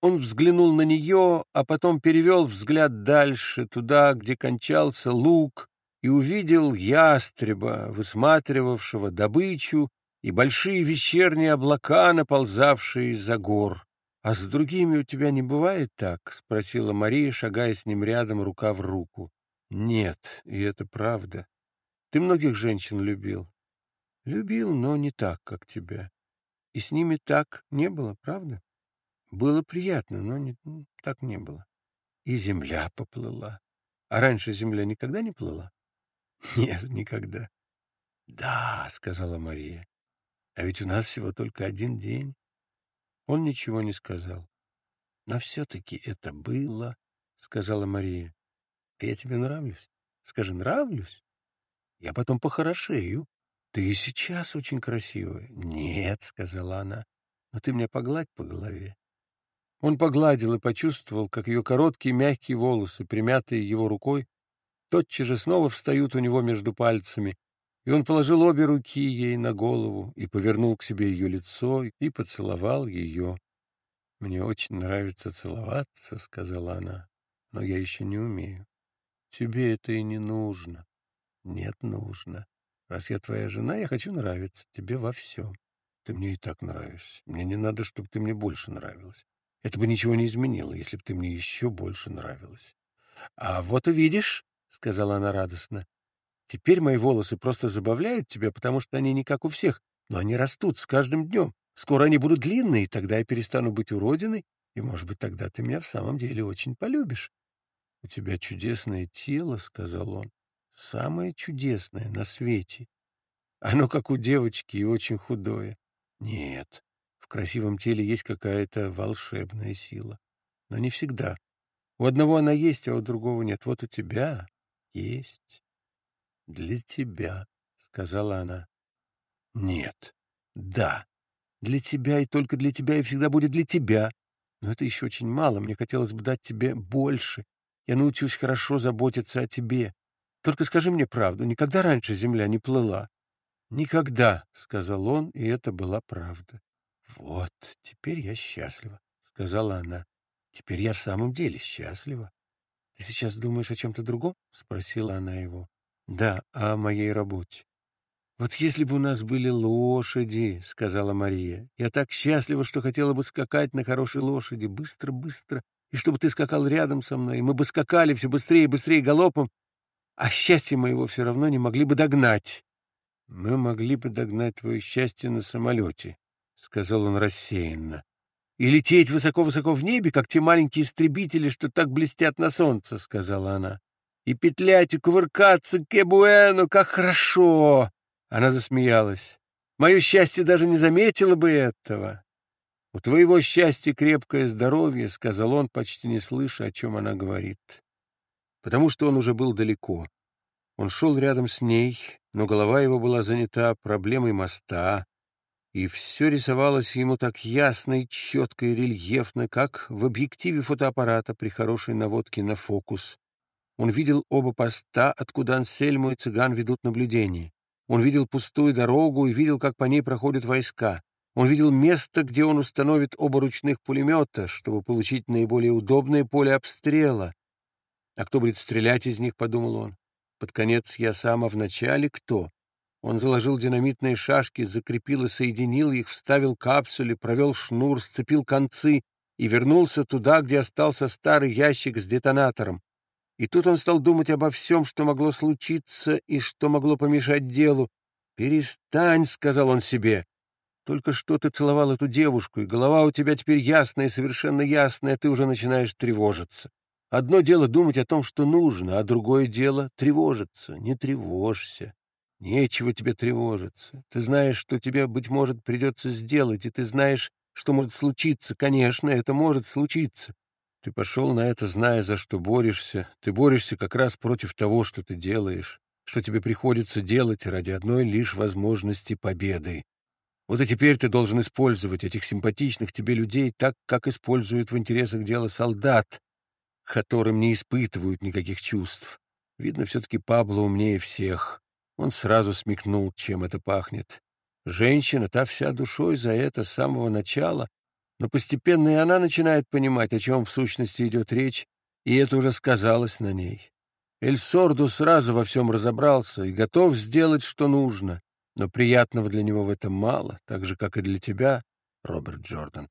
Он взглянул на нее, а потом перевел взгляд дальше, туда, где кончался луг, и увидел ястреба, высматривавшего добычу, и большие вечерние облака, наползавшие из-за гор. — А с другими у тебя не бывает так? — спросила Мария, шагая с ним рядом, рука в руку. — Нет, и это правда. Ты многих женщин любил. Любил, но не так, как тебя. И с ними так не было, правда? Было приятно, но не, так не было. И земля поплыла. А раньше земля никогда не плыла? Нет, никогда. Да, сказала Мария. А ведь у нас всего только один день. Он ничего не сказал. Но все-таки это было, сказала Мария. Я тебе нравлюсь? Скажи, нравлюсь? Я потом похорошею. Ты и сейчас очень красивая. Нет, сказала она, но ты меня погладь по голове. Он погладил и почувствовал, как ее короткие мягкие волосы, примятые его рукой, тотчас же снова встают у него между пальцами, и он положил обе руки ей на голову и повернул к себе ее лицо и поцеловал ее. «Мне очень нравится целоваться», — сказала она, — «но я еще не умею. Тебе это и не нужно». «Нет, нужно. Раз я твоя жена, я хочу нравиться тебе во всем. Ты мне и так нравишься. Мне не надо, чтобы ты мне больше нравилась. Это бы ничего не изменило, если бы ты мне еще больше нравилась. — А вот увидишь, — сказала она радостно, — теперь мои волосы просто забавляют тебя, потому что они не как у всех, но они растут с каждым днем. Скоро они будут длинные, и тогда я перестану быть уродиной, и, может быть, тогда ты меня в самом деле очень полюбишь. — У тебя чудесное тело, — сказал он, — самое чудесное на свете. Оно как у девочки и очень худое. Нет, в красивом теле есть какая-то волшебная сила. Но не всегда. У одного она есть, а у другого нет. Вот у тебя есть. Для тебя, — сказала она. Нет. Да. Для тебя и только для тебя, и всегда будет для тебя. Но это еще очень мало. Мне хотелось бы дать тебе больше. Я научусь хорошо заботиться о тебе. Только скажи мне правду, никогда раньше земля не плыла? Никогда, — сказал он, и это была правда. «Вот, теперь я счастлива», — сказала она. «Теперь я в самом деле счастлива». «Ты сейчас думаешь о чем-то другом?» — спросила она его. «Да, о моей работе». «Вот если бы у нас были лошади», — сказала Мария. «Я так счастлива, что хотела бы скакать на хорошей лошади, быстро-быстро, и чтобы ты скакал рядом со мной, и мы бы скакали все быстрее и быстрее галопом, а счастье моего все равно не могли бы догнать». «Мы могли бы догнать твое счастье на самолете», — сказал он рассеянно. «И лететь высоко-высоко в небе, как те маленькие истребители, что так блестят на солнце», — сказала она. «И петлять, и кувыркаться, кебуэну, как хорошо!» Она засмеялась. «Мое счастье даже не заметило бы этого». «У твоего счастья крепкое здоровье», — сказал он, почти не слыша, о чем она говорит. Потому что он уже был далеко. Он шел рядом с ней, но голова его была занята проблемой моста, и все рисовалось ему так ясно и четко и рельефно, как в объективе фотоаппарата при хорошей наводке на фокус. Он видел оба поста, откуда Ансельму и цыган ведут наблюдение. Он видел пустую дорогу и видел, как по ней проходят войска. Он видел место, где он установит оба ручных пулемета, чтобы получить наиболее удобное поле обстрела. А кто будет стрелять из них, подумал он. Под конец я сам, а в начале кто? Он заложил динамитные шашки, закрепил и соединил их, вставил капсули, провел шнур, сцепил концы и вернулся туда, где остался старый ящик с детонатором. И тут он стал думать обо всем, что могло случиться и что могло помешать делу. «Перестань», — сказал он себе. «Только что ты целовал эту девушку, и голова у тебя теперь ясная, совершенно ясная, ты уже начинаешь тревожиться. Одно дело думать о том, что нужно, а другое дело — тревожиться. Не тревожься. Нечего тебе тревожиться. Ты знаешь, что тебе, быть может, придется сделать, и ты знаешь, что может случиться. Конечно, это может случиться. Ты пошел на это, зная, за что борешься. Ты борешься как раз против того, что ты делаешь, что тебе приходится делать ради одной лишь возможности победы. Вот и теперь ты должен использовать этих симпатичных тебе людей так, как используют в интересах дела солдат, которым не испытывают никаких чувств. Видно, все-таки Пабло умнее всех. Он сразу смекнул, чем это пахнет. Женщина, та вся душой за это с самого начала. Но постепенно и она начинает понимать, о чем в сущности идет речь, и это уже сказалось на ней. Эль Сорду сразу во всем разобрался и готов сделать, что нужно, но приятного для него в этом мало, так же, как и для тебя, Роберт Джордан.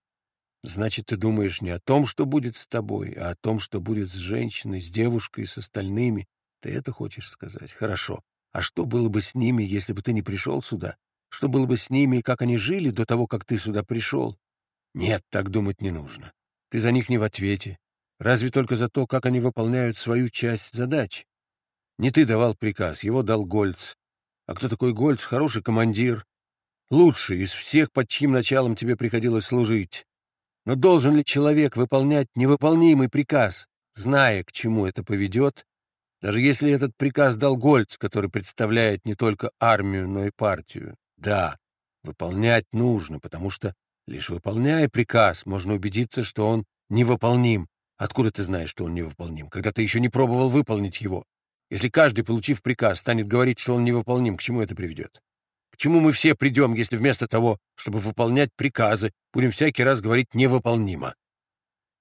Значит, ты думаешь не о том, что будет с тобой, а о том, что будет с женщиной, с девушкой и с остальными. Ты это хочешь сказать? Хорошо. А что было бы с ними, если бы ты не пришел сюда? Что было бы с ними как они жили до того, как ты сюда пришел? Нет, так думать не нужно. Ты за них не в ответе. Разве только за то, как они выполняют свою часть задач. Не ты давал приказ, его дал Гольц. А кто такой Гольц? Хороший командир. Лучший из всех, под чьим началом тебе приходилось служить. Но должен ли человек выполнять невыполнимый приказ, зная, к чему это поведет, даже если этот приказ дал Гольц, который представляет не только армию, но и партию? Да, выполнять нужно, потому что, лишь выполняя приказ, можно убедиться, что он невыполним. Откуда ты знаешь, что он невыполним, когда ты еще не пробовал выполнить его? Если каждый, получив приказ, станет говорить, что он невыполним, к чему это приведет? К чему мы все придем, если вместо того, чтобы выполнять приказы, будем всякий раз говорить «невыполнимо»?